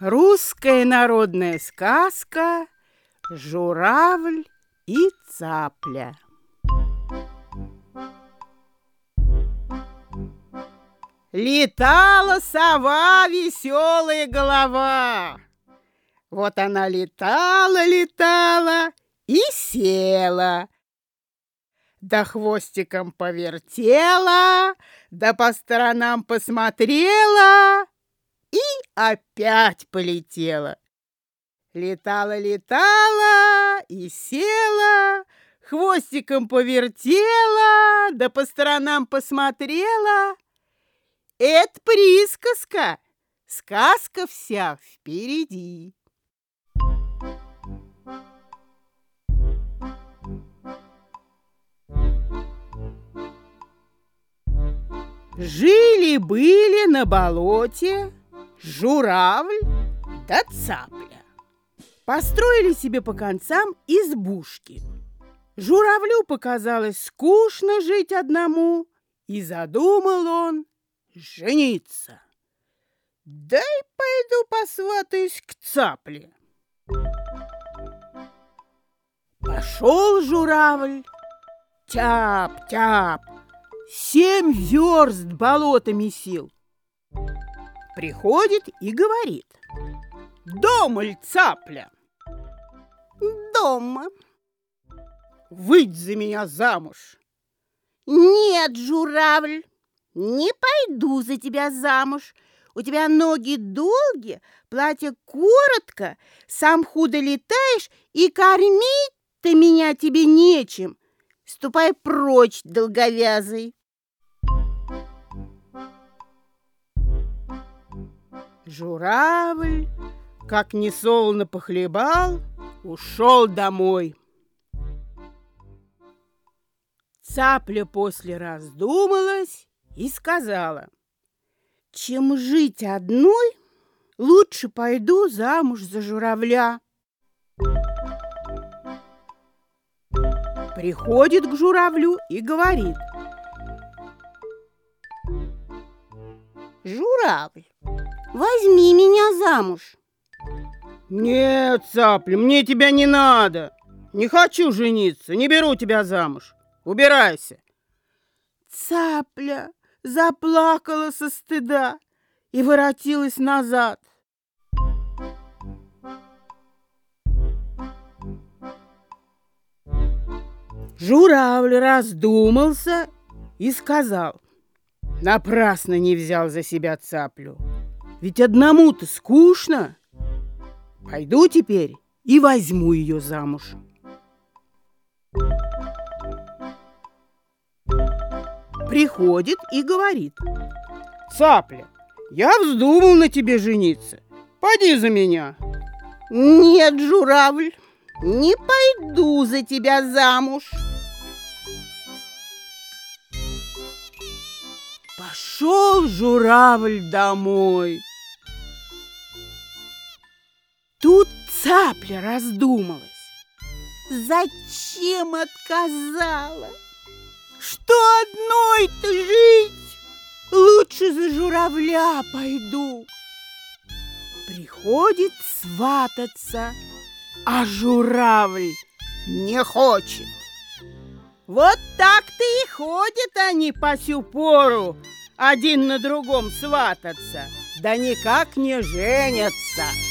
Русская народная сказка «Журавль и цапля». Летала сова веселая голова. Вот она летала, летала и села. Да хвостиком повертела, да по сторонам посмотрела и опять полетела. Летала, летала и села, хвостиком повертела, да по сторонам посмотрела. Это присказка, сказка вся впереди. Жили-были на болоте журавль да цапля. Построили себе по концам избушки. Журавлю показалось скучно жить одному, и задумал он жениться. Дай пойду посватаюсь к цапле. Пошел журавль, тяп-тяп, семь верст болотами сил. Приходит и говорит. Дома ль цапля? Дома. Выйдь за меня замуж. Нет, журавль, не пойду за тебя замуж. У тебя ноги долгие, платье коротко, сам худо летаешь, и кормить-то меня тебе нечем. Ступай прочь, долговязый. Журавль, как несолно похлебал, ушел домой. Цапля после раздумалась и сказала, «Чем жить одной, лучше пойду замуж за журавля». Приходит к журавлю и говорит, «Журавль, возьми меня замуж». «Нет, цапля, мне тебя не надо. Не хочу жениться, не беру тебя замуж. Убирайся». Цапля заплакала со стыда и воротилась назад. Журавль раздумался и сказал, напрасно не взял за себя цаплю, ведь одному-то скучно. Пойду теперь и возьму ее замуж. приходит и говорит. Цапля, я вздумал на тебе жениться. Пойди за меня. Нет, журавль, не пойду за тебя замуж. Пошел журавль домой. Цапля раздумалась. Зачем отказала? Что одной-то жить? Лучше за журавля пойду. Приходит свататься, а журавль не хочет. Вот так-то и ходят они по сю пору, один на другом свататься, да никак не женятся.